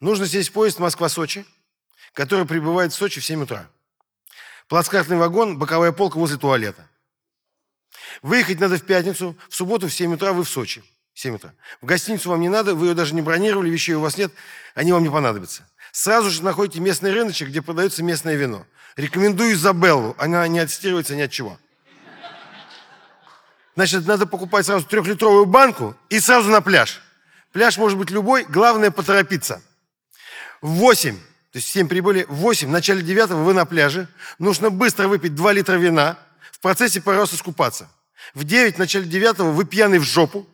Нужно сесть в поезд Москва-Сочи, который прибывает в Сочи в 7 утра. Плацкартный вагон, боковая полка возле туалета. Выехать надо в пятницу, в субботу в 7 утра вы в Сочи. 7 утра. В гостиницу вам не надо, вы ее даже не бронировали, вещей у вас нет, они вам не понадобятся. Сразу же находите местный рыночек, где продается местное вино. Рекомендую Изабеллу, она не отстирывается ни от чего. Значит, надо покупать сразу трехлитровую банку и сразу на пляж. Пляж может быть любой, главное поторопиться. В 8, то есть в 7 прибыли, в 8, в начале 9 вы на пляже. Нужно быстро выпить 2 литра вина, в процессе пару раз искупаться. В 9, в начале 9 вы пьяный в жопу.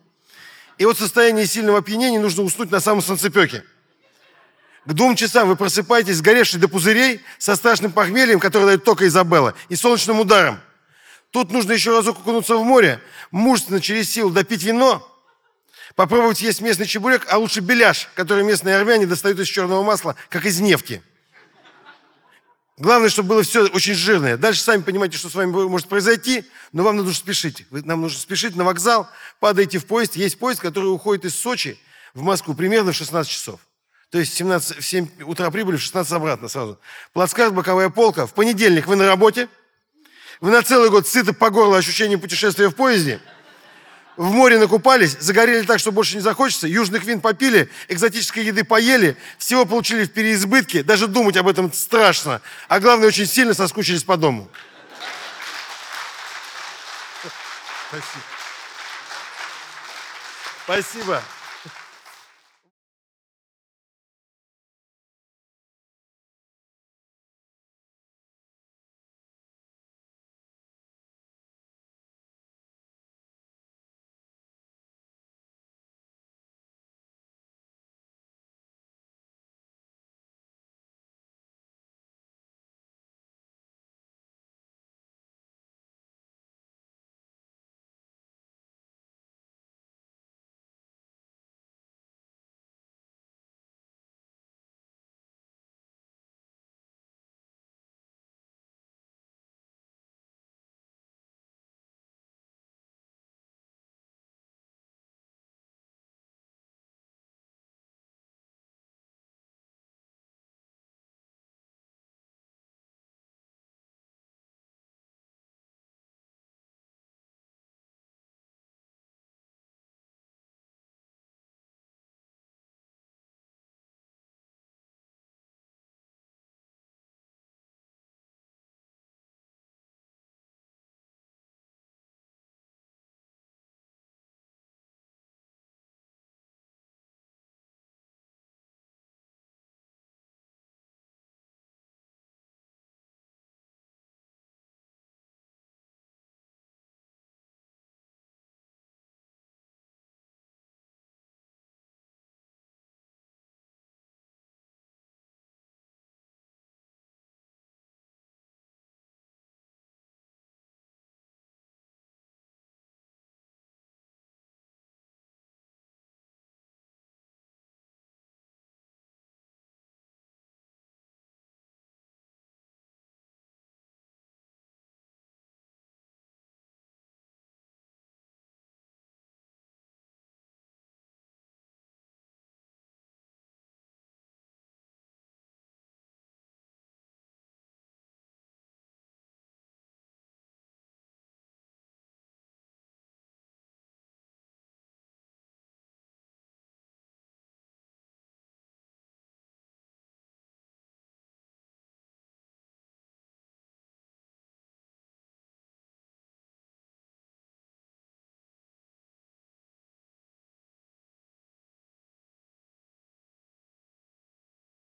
И вот в состоянии сильного опьянения нужно уснуть на самом солнцепеке. К двум часам вы просыпаетесь, сгоревший до пузырей, со страшным похмельем, которое дает только Изабелла, и солнечным ударом. Тут нужно еще разок окунуться в море, мужественно через силу допить вино, попробовать есть местный чебурек, а лучше беляш, который местные армяне достают из черного масла, как из нефти. Главное, чтобы было все очень жирное. Дальше сами понимаете, что с вами может произойти, но вам нужно спешить. Нам нужно спешить на вокзал, падаете в поезд. Есть поезд, который уходит из Сочи в Москву примерно в 16 часов. То есть в, 17, в 7 утра прибыли, в 16 обратно сразу. Плацкарт, боковая полка. В понедельник вы на работе. Вы на целый год сыты по горло ощущением путешествия в поезде. В море накупались, загорели так, что больше не захочется. Южных вин попили, экзотической еды поели. Всего получили в переизбытке. Даже думать об этом страшно. А главное, очень сильно соскучились по дому. Спасибо. Спасибо.